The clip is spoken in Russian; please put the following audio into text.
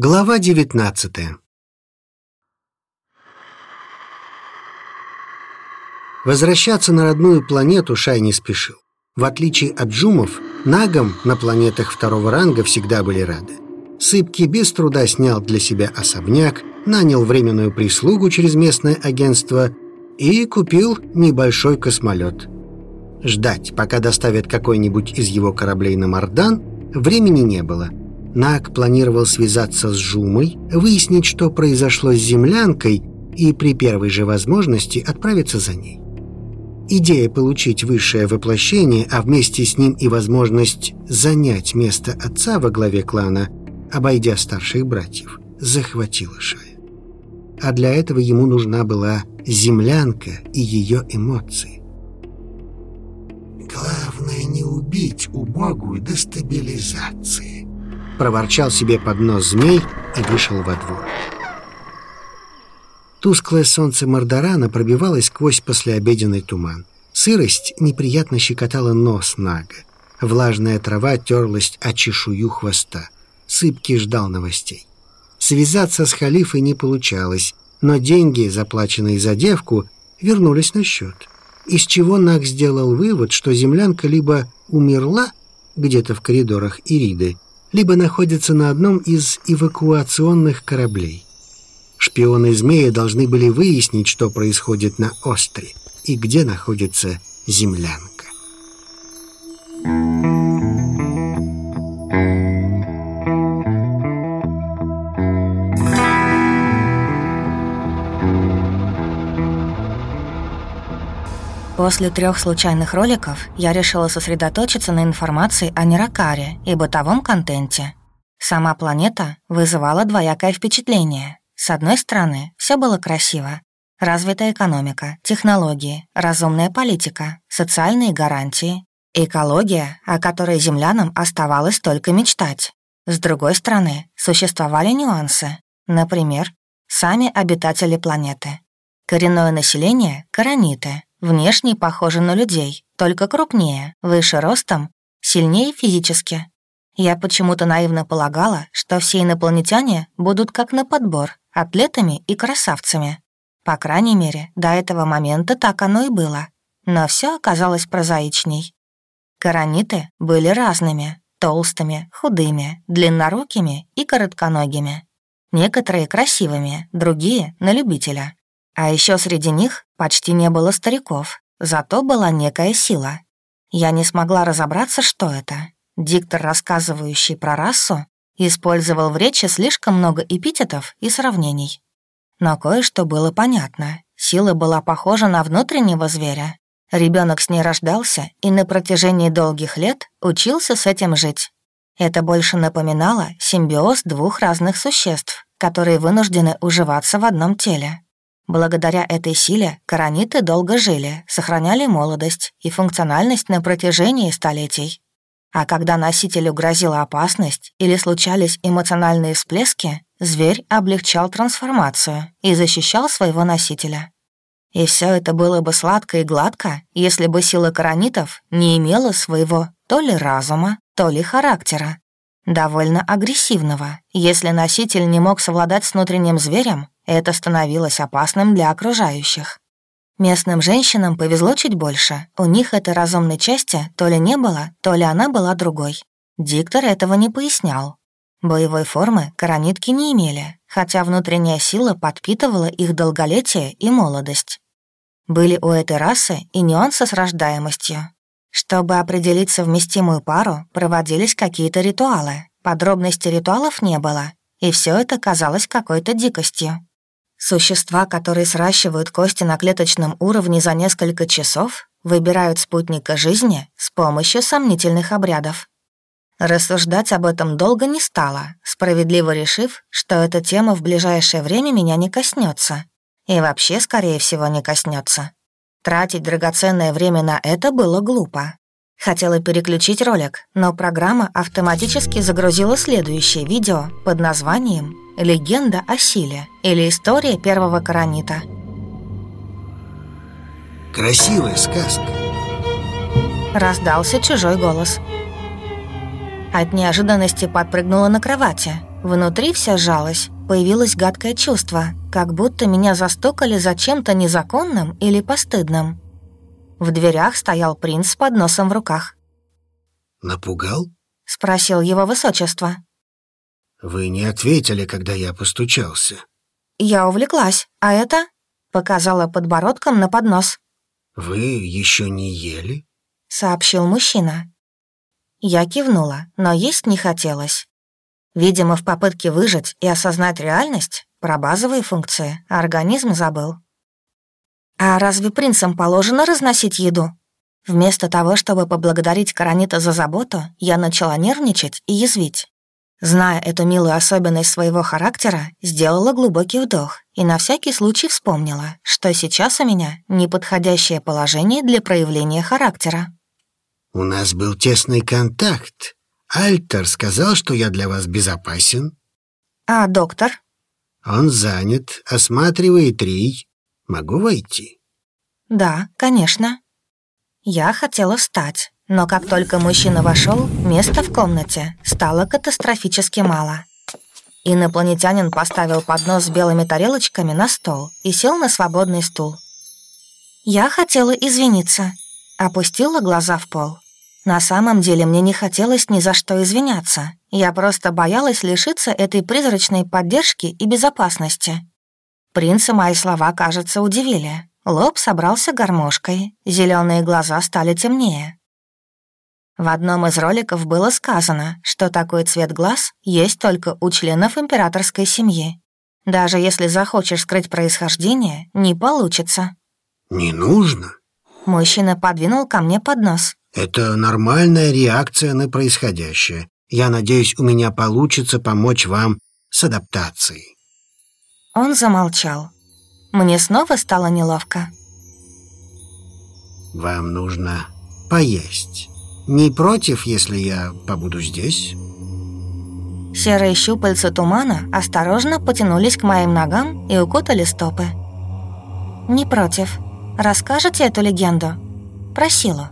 Глава 19 Возвращаться на родную планету Шай не спешил. В отличие от джумов, нагам на планетах второго ранга всегда были рады. Сыпки без труда снял для себя особняк, нанял временную прислугу через местное агентство и купил небольшой космолет. Ждать, пока доставят какой-нибудь из его кораблей на Мардан, времени не было – Наг планировал связаться с Жумой, выяснить, что произошло с землянкой, и при первой же возможности отправиться за ней. Идея получить высшее воплощение, а вместе с ним и возможность занять место отца во главе клана, обойдя старших братьев, захватила Шая. А для этого ему нужна была землянка и ее эмоции. «Главное не убить убогую дестабилизации», проворчал себе под нос змей и вышел во двор. Тусклое солнце Мордорана пробивалось сквозь послеобеденный туман. Сырость неприятно щекотала нос Нага. Влажная трава терлась о чешую хвоста. Сыпки ждал новостей. Связаться с халифой не получалось, но деньги, заплаченные за девку, вернулись на счет. Из чего Наг сделал вывод, что землянка либо умерла где-то в коридорах Ириды, либо находятся на одном из эвакуационных кораблей. Шпионы змеи должны были выяснить, что происходит на острове и где находится землянка. После трех случайных роликов я решила сосредоточиться на информации о Неракаре и бытовом контенте. Сама планета вызывала двоякое впечатление. С одной стороны, все было красиво. Развитая экономика, технологии, разумная политика, социальные гарантии, экология, о которой землянам оставалось только мечтать. С другой стороны, существовали нюансы. Например, сами обитатели планеты. Коренное население — корониты, Внешне похожи на людей, только крупнее, выше ростом, сильнее физически. Я почему-то наивно полагала, что все инопланетяне будут как на подбор, атлетами и красавцами. По крайней мере, до этого момента так оно и было. Но все оказалось прозаичней. Корониты были разными, толстыми, худыми, длиннорукими и коротконогими. Некоторые красивыми, другие — на любителя. А еще среди них почти не было стариков, зато была некая сила. Я не смогла разобраться, что это. Диктор, рассказывающий про расу, использовал в речи слишком много эпитетов и сравнений. Но кое-что было понятно. Сила была похожа на внутреннего зверя. Ребенок с ней рождался и на протяжении долгих лет учился с этим жить. Это больше напоминало симбиоз двух разных существ, которые вынуждены уживаться в одном теле. Благодаря этой силе корониты долго жили, сохраняли молодость и функциональность на протяжении столетий. А когда носителю грозила опасность или случались эмоциональные всплески, зверь облегчал трансформацию и защищал своего носителя. И все это было бы сладко и гладко, если бы сила коронитов не имела своего то ли разума, то ли характера. Довольно агрессивного, если носитель не мог совладать с внутренним зверем, это становилось опасным для окружающих. Местным женщинам повезло чуть больше. У них этой разумной части то ли не было, то ли она была другой. Диктор этого не пояснял. Боевой формы коронитки не имели, хотя внутренняя сила подпитывала их долголетие и молодость. Были у этой расы и нюансы с рождаемостью. Чтобы определить совместимую пару, проводились какие-то ритуалы. Подробностей ритуалов не было, и все это казалось какой-то дикостью. Существа, которые сращивают кости на клеточном уровне за несколько часов, выбирают спутника жизни с помощью сомнительных обрядов. Рассуждать об этом долго не стало, справедливо решив, что эта тема в ближайшее время меня не коснется. И вообще, скорее всего, не коснется. Тратить драгоценное время на это было глупо. Хотела переключить ролик, но программа автоматически загрузила следующее видео под названием «Легенда о силе» или «История первого коронита». Красивая сказка. Раздался чужой голос. От неожиданности подпрыгнула на кровати. Внутри все сжалось, появилось гадкое чувство, как будто меня застукали за чем-то незаконным или постыдным. В дверях стоял принц с подносом в руках. «Напугал?» — спросил его высочество. «Вы не ответили, когда я постучался». «Я увлеклась, а это...» — показала подбородком на поднос. «Вы еще не ели?» — сообщил мужчина. Я кивнула, но есть не хотелось. Видимо, в попытке выжить и осознать реальность, про базовые функции, организм забыл. «А разве принцам положено разносить еду?» Вместо того, чтобы поблагодарить Каранита за заботу, я начала нервничать и язвить. Зная эту милую особенность своего характера, сделала глубокий вдох и на всякий случай вспомнила, что сейчас у меня неподходящее положение для проявления характера. «У нас был тесный контакт. Альтер сказал, что я для вас безопасен». «А доктор?» «Он занят, осматривает Рий. Могу войти?» «Да, конечно». Я хотела встать, но как только мужчина вошел, места в комнате стало катастрофически мало. Инопланетянин поставил поднос с белыми тарелочками на стол и сел на свободный стул. Я хотела извиниться. Опустила глаза в пол. На самом деле мне не хотелось ни за что извиняться. Я просто боялась лишиться этой призрачной поддержки и безопасности. Принца мои слова, кажется, удивили. Лоб собрался гармошкой, зеленые глаза стали темнее. В одном из роликов было сказано, что такой цвет глаз есть только у членов императорской семьи. Даже если захочешь скрыть происхождение, не получится. «Не нужно». Мужчина подвинул ко мне поднос. «Это нормальная реакция на происходящее. Я надеюсь, у меня получится помочь вам с адаптацией». Он замолчал. Мне снова стало неловко. «Вам нужно поесть». Не против, если я побуду здесь?» Серые щупальца тумана осторожно потянулись к моим ногам и укутали стопы. «Не против. Расскажете эту легенду? Про силу?»